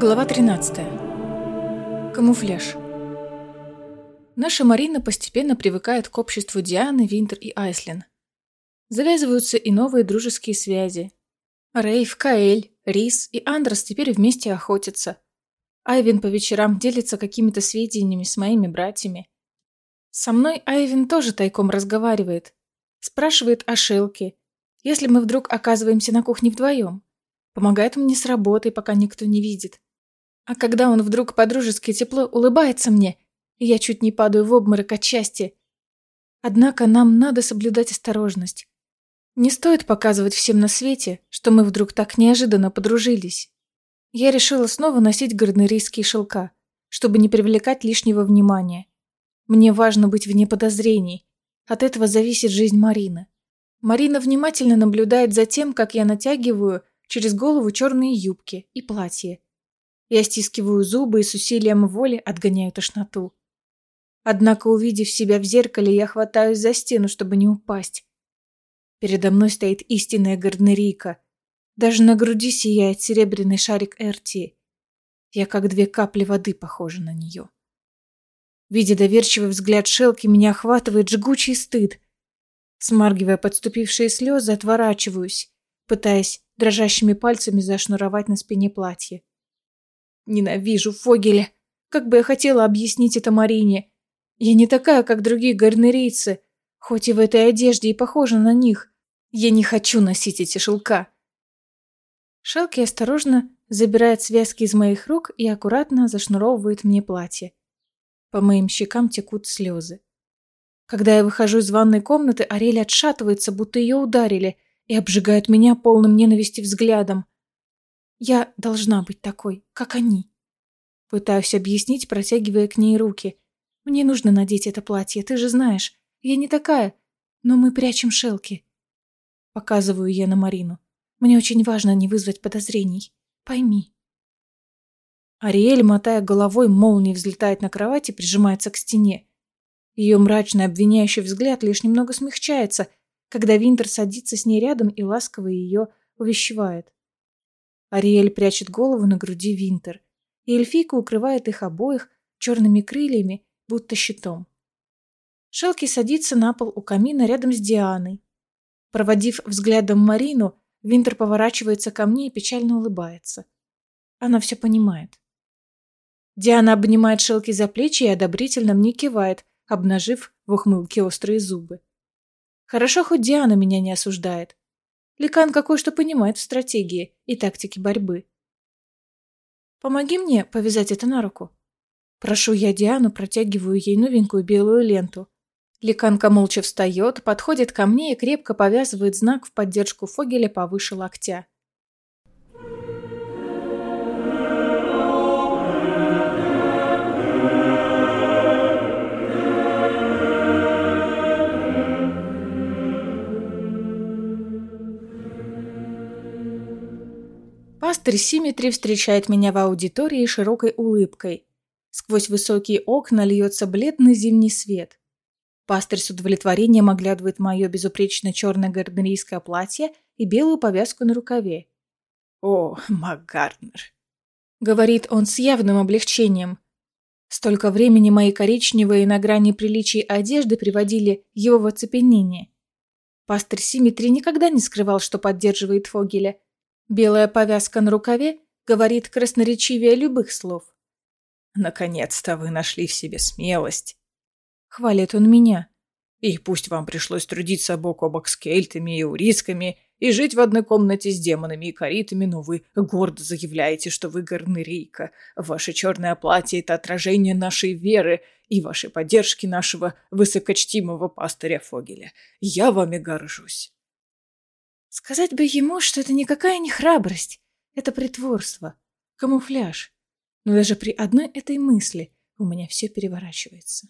Глава 13. Камуфляж. Наша Марина постепенно привыкает к обществу Дианы, Винтер и Айслин. Завязываются и новые дружеские связи. Рейв, Каэль, Рис и Андрос теперь вместе охотятся. Айвин по вечерам делится какими-то сведениями с моими братьями. Со мной Айвин тоже тайком разговаривает. Спрашивает о Шелке, если мы вдруг оказываемся на кухне вдвоем. Помогает мне с работой, пока никто не видит. А когда он вдруг подружески тепло улыбается мне, я чуть не падаю в обморок от счастья. Однако нам надо соблюдать осторожность. Не стоит показывать всем на свете, что мы вдруг так неожиданно подружились. Я решила снова носить гарнерийские шелка, чтобы не привлекать лишнего внимания. Мне важно быть вне подозрений. От этого зависит жизнь Марины. Марина внимательно наблюдает за тем, как я натягиваю через голову черные юбки и платье. Я стискиваю зубы и с усилием воли отгоняю тошноту. Однако, увидев себя в зеркале, я хватаюсь за стену, чтобы не упасть. Передо мной стоит истинная гарнерийка. Даже на груди сияет серебряный шарик Эрти. Я как две капли воды похожа на нее. Видя доверчивый взгляд Шелки, меня охватывает жгучий стыд. Смаргивая подступившие слезы, отворачиваюсь, пытаясь дрожащими пальцами зашнуровать на спине платье. Ненавижу Фогеля. Как бы я хотела объяснить это Марине. Я не такая, как другие гарнерийцы, хоть и в этой одежде и похожа на них. Я не хочу носить эти шелка. Шелки осторожно забирает связки из моих рук и аккуратно зашнуровывает мне платье. По моим щекам текут слезы. Когда я выхожу из ванной комнаты, Ариэль отшатывается, будто ее ударили – и обжигает меня полным ненависти взглядом. Я должна быть такой, как они. Пытаюсь объяснить, протягивая к ней руки. Мне нужно надеть это платье, ты же знаешь. Я не такая, но мы прячем шелки. Показываю я на Марину. Мне очень важно не вызвать подозрений. Пойми. Ариэль, мотая головой, молнией взлетает на кровать и прижимается к стене. Ее мрачный обвиняющий взгляд лишь немного смягчается, когда Винтер садится с ней рядом и ласково ее увещевает. Ариэль прячет голову на груди Винтер, и эльфийка укрывает их обоих черными крыльями, будто щитом. Шелки садится на пол у камина рядом с Дианой. Проводив взглядом Марину, Винтер поворачивается ко мне и печально улыбается. Она все понимает. Диана обнимает Шелки за плечи и одобрительно мне кивает, обнажив в ухмылке острые зубы. Хорошо, хоть Диана меня не осуждает. Ликан какой что понимает в стратегии и тактике борьбы. Помоги мне повязать это на руку. Прошу я Диану, протягиваю ей новенькую белую ленту. Ликанка молча встает, подходит ко мне и крепко повязывает знак в поддержку Фогеля повыше локтя. Пастырь Симметри встречает меня в аудитории широкой улыбкой. Сквозь высокие окна льется бледный зимний свет. Пастырь с удовлетворением оглядывает мое безупречно черное гарднерийское платье и белую повязку на рукаве. «О, МакГарднер!» — говорит он с явным облегчением. Столько времени мои коричневые на грани приличий одежды приводили его в оцепенение. Пастырь Симметри никогда не скрывал, что поддерживает Фогеля — Белая повязка на рукаве говорит красноречивее любых слов. «Наконец-то вы нашли в себе смелость!» Хвалит он меня. «И пусть вам пришлось трудиться бок о бок с кельтами и урисками и жить в одной комнате с демонами и коритами, но вы гордо заявляете, что вы горнырийка. Ваше черное платье — это отражение нашей веры и вашей поддержки нашего высокочтимого пастыря Фогеля. Я вами горжусь». Сказать бы ему, что это никакая не храбрость, это притворство, камуфляж. Но даже при одной этой мысли у меня все переворачивается.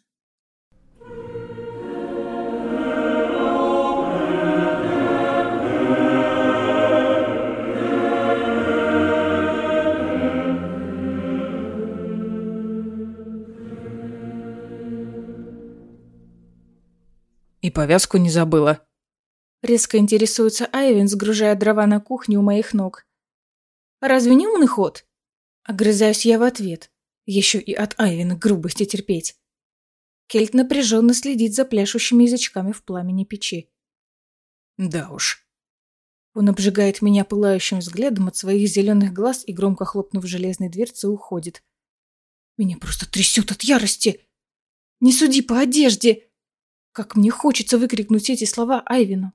И повязку не забыла. Резко интересуется Айвин, сгружая дрова на кухне у моих ног. «Разве не умный ход?» Огрызаюсь я в ответ. Еще и от Айвина грубости терпеть. Кельт напряженно следит за пляшущими язычками в пламени печи. Да уж. Он обжигает меня пылающим взглядом от своих зеленых глаз и, громко хлопнув железной дверцей, уходит. Меня просто трясет от ярости. Не суди по одежде. Как мне хочется выкрикнуть эти слова Айвину.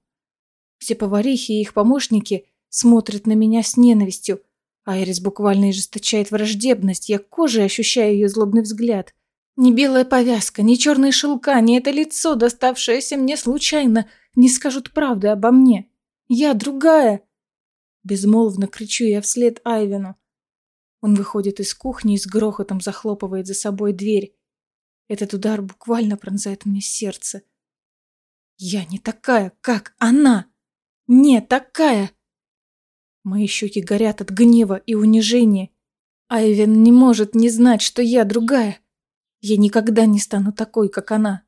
Все поварихи и их помощники смотрят на меня с ненавистью. Айрис буквально ожесточает враждебность, я кожей ощущаю ее злобный взгляд. Ни белая повязка, ни черные шелка, ни это лицо, доставшееся мне случайно, не скажут правды обо мне. Я другая. Безмолвно кричу я вслед Айвину. Он выходит из кухни и с грохотом захлопывает за собой дверь. Этот удар буквально пронзает мне сердце. Я не такая, как она. Не такая. Мои щеки горят от гнева и унижения. Айвен не может не знать, что я другая. Я никогда не стану такой, как она.